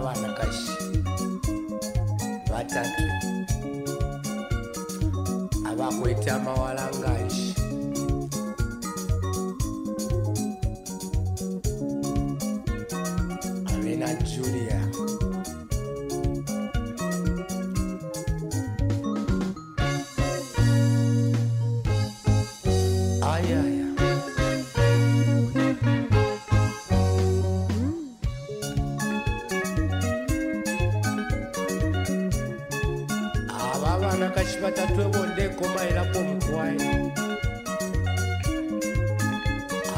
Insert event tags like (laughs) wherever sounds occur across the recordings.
vana kashi vatatu. Avakuita mawalangai kumayilako mukwayi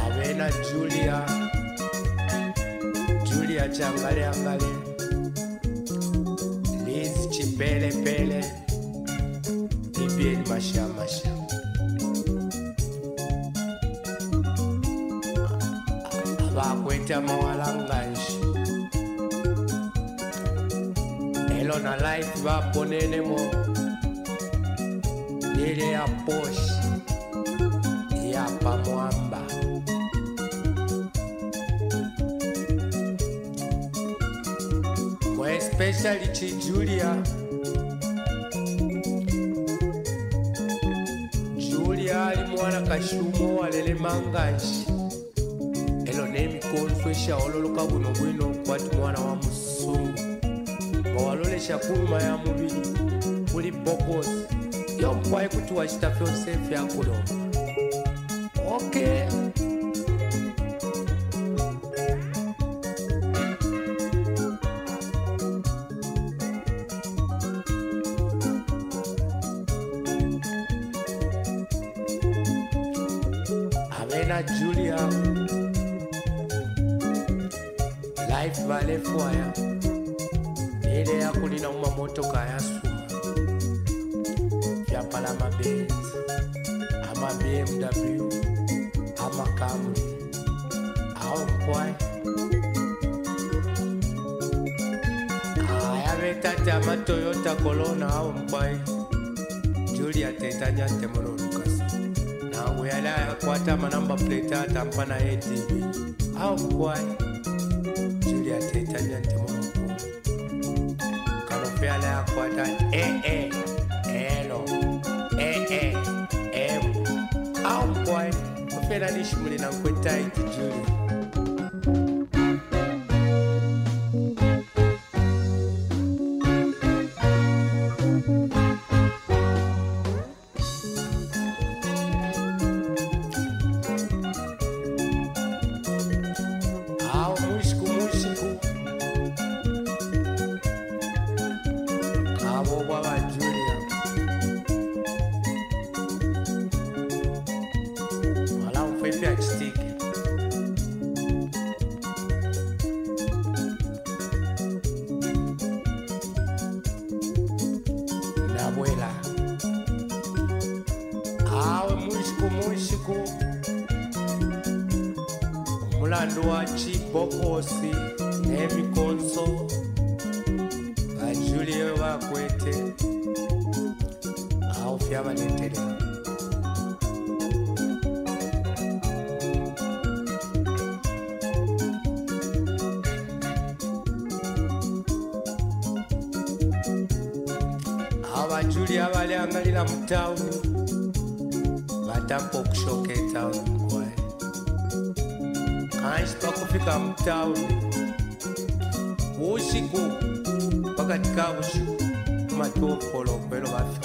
avena julia. Julia changaleangale liz chipelepele ibien mashamasha abakweta mawalanganji elona life baponenemo poshi ya pamwamba. Mwe especially chijulia julia. Ali mwana kashumo walele manganji elo n'emikonso eshaololoka buno bwino kwati mwana wa musungu. Ngawalolesha kuluma ya mubiri kuli bokosi Ndonkwaye kutuwa kitaffe oseefe akulo. Okay. Elena Julia Life Valley Fire Ile yakulina mumamotoka yasuma vyapala amabenzi ama bmw ama camry awo mkwai ayavetati amatoyota colona awo mkwai. Julia tetanya temololukasi nangu yali ayakwata amanamba plate atampa naye edibi awo mkwai julia tetanya temolokulu kanofe yali ayakwata ee eh, eh. Ofera nishimulina nkwetaiti julia awo Kadwa Chibokosi n'emikonso bajulie we bakwete awo ffe abaletera abajuli abalyangalira mu tawuni bataka okushoka etawuni mukwaye kanji pakufika mu tawuni bushiku pakati ka bushiku kumatofola okwelo bafikiramu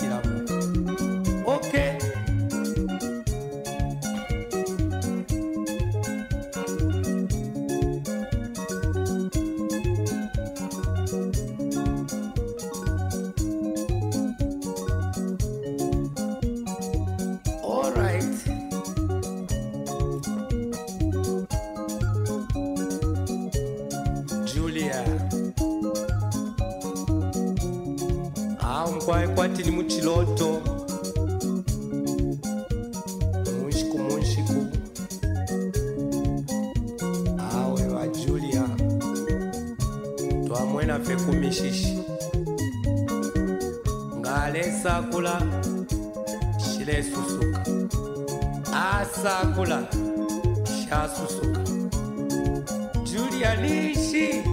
mkwaye kwatini muchiloto munshiku munshiku awe wa julia. Twamwena fe kumishishi ngalesakula shilesusuka asakula shasusuka julia nishi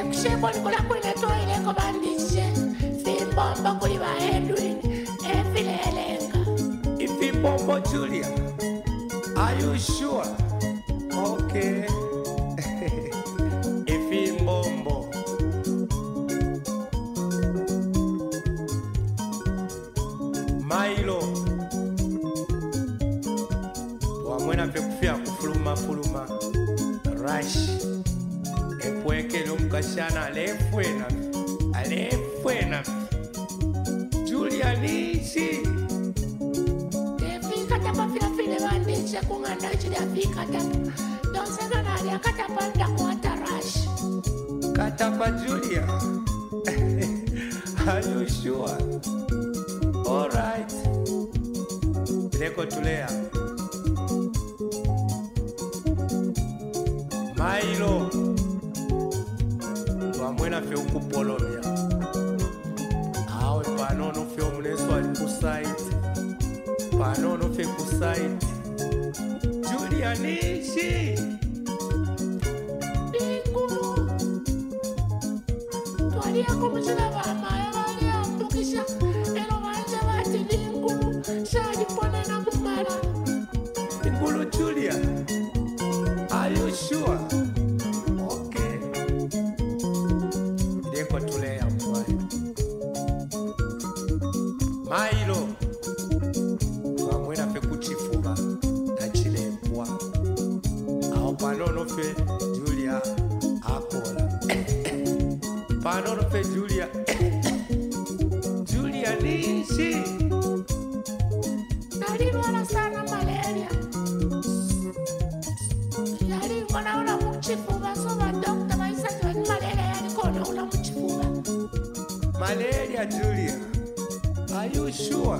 ekushekwanikula kwine toileko bandishe simbombo kuli ba edwin efilelenga ifimbombo julia are you sure? Okay. (laughs) Ifimbombo mailo wamwena pe kufia kufulumafuluma rush. Epwekele omukashana kunganda chiliafika tapa donsekanali akatapa ndakwata rash Katapa Julia. (laughs) Are you sure? All right. Leko tulea. Mailo. Twamwena fe ukupolomya. Awe panono fe omuneso ali ku. Panono fe ku julianishi ndikulu twaliako mucila vamaya valiamtukisha panono fe Julia. Julia nishi. nalilwala sana malaria yalingona ula muchifuba so badokta baisati bani malaria yalikona ula muchifuba Malaria, Julia. Are you sure?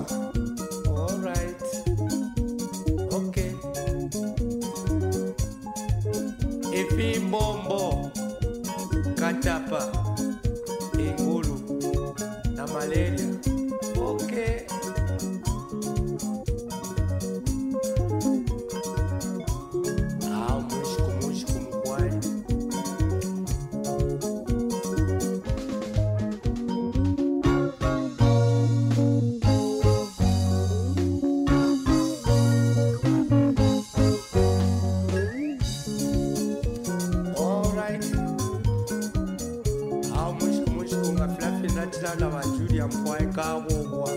tla ba julia mkwae ka gogoa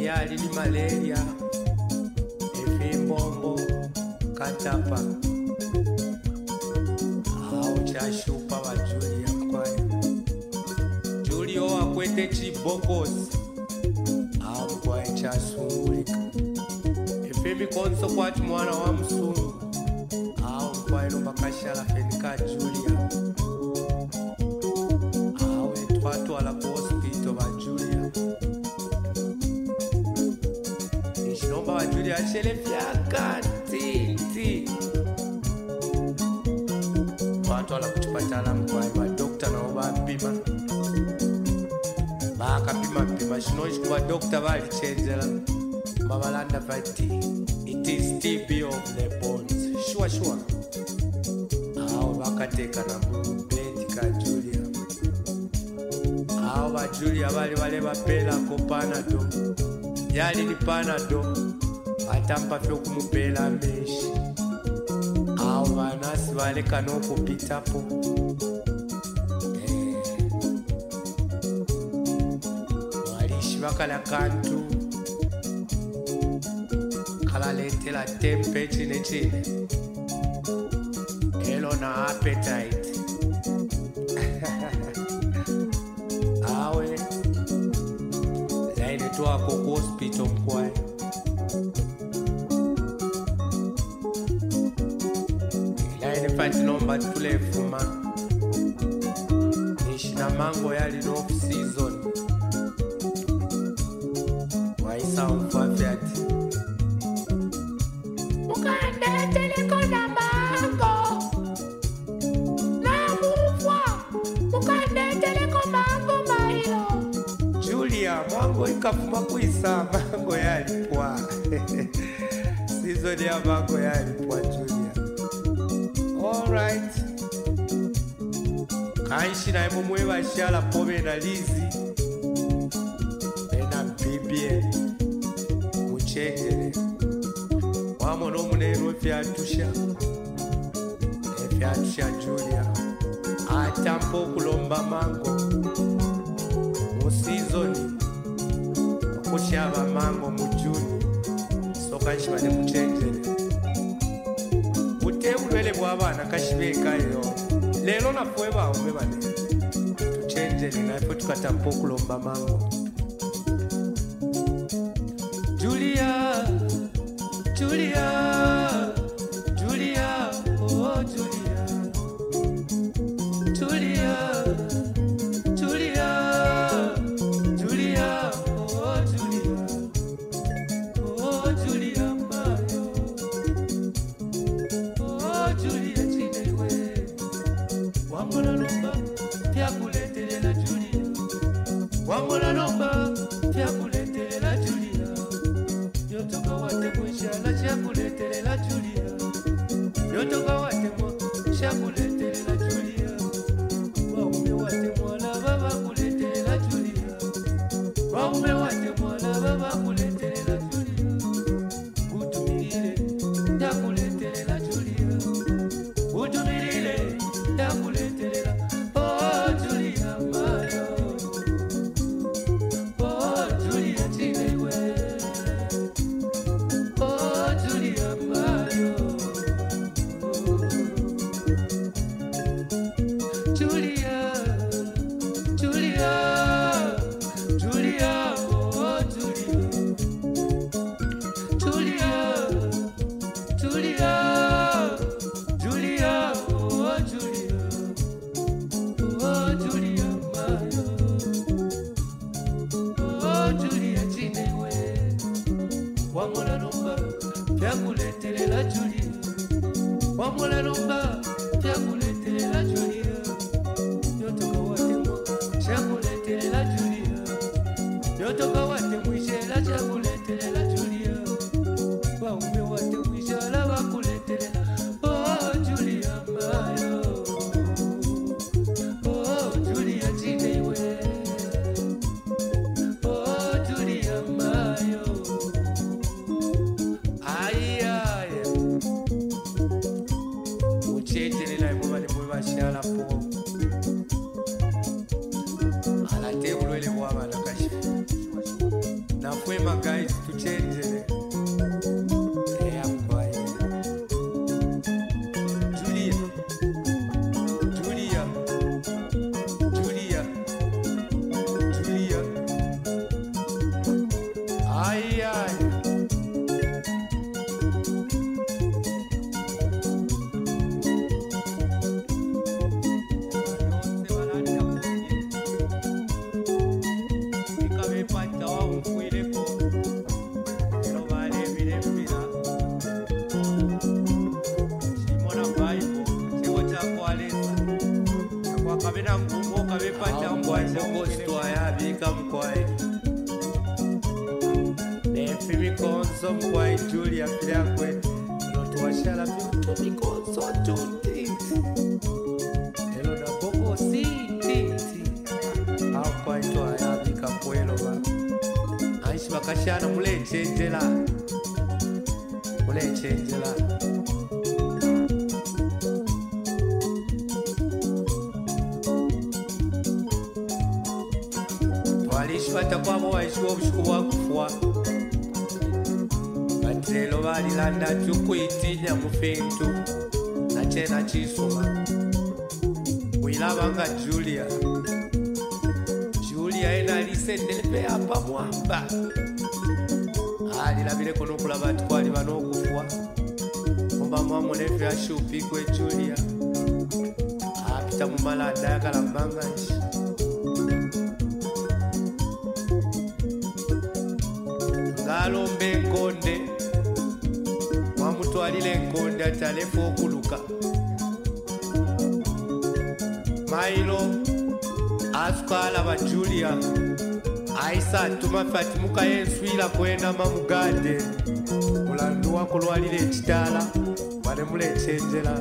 yali ni malaria efimbombo katapa au chashupa wa julia mkwae e julio wakwete chibokosi au mkwae chasungulika efimbi konso kwati mwana wa msungu. Au mkwae lombakashala fenikaju bjele bja ka titi batwala go tšhupatšala mkwai badokta nao ba pima. Ba ka pimapima xinoxi ku badokta va li chenzela va va landa va ti it is tb of the bonds xuwaxuwa hawu va ka teka na mubendi ka julia. Hawu va julia va li va le va pelako panado yalini panado fye okumupela meshi. Awo banasi baleka n'okupitapo Eh. walishi bakala kantu. Kalaletela tempe chine chine. Elo na appetite laini fati nomba tulefuma kina mango yalina off season. Waisamfafya ati mukandeteleko na mango. Namufwa mukandeteleko mango mailo julia mango ikafuma kuisa (laughs) mango yalipwa (laughs) season ya mango yalipwa julia alright kanshi naye mumwe bashala pobe na lizi. Ena bibie muchenjere wamona omuneno efyatusha efyatusha julia. Atampa okulomba mango. Mu sizoni okushaba mango mu juni soka nshibane muchenjere butebulwele bw'abaana kashibeekayo leero nafwe bawume bane tuchenjere naffe tukatampa okulomba mango. Julia julia julia 下不了。Julia, Julia, muchenjerera imwe vane mwe vashalapo alate julia firakwe notuwashala byoto mikonzo tuntiti elo nabogosititi akwaito ayabika kweloba aishi bakashana mulechenjela mulechenjela twalishi batakwabo waishiwa obushiku nzelo balilanda gyokuyitinya mu bintu nakye nakisoma bwilaba nga julia. Julia e enalise endelebe yapa mwamba. Alirabireko n'okulaba twali ban'okufwa muba mwamulevu yashuupi gwe julia. Apita mu malanda ayagala mbanganki ng'alomba twalira enkonda talefa okuluka mailo asukaalaba julia ayisa atuma ffe atimukayo enswira kwendama mugande mulandu wakolwalira ekitaala banemula ekyenjera